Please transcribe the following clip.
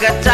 Jakarta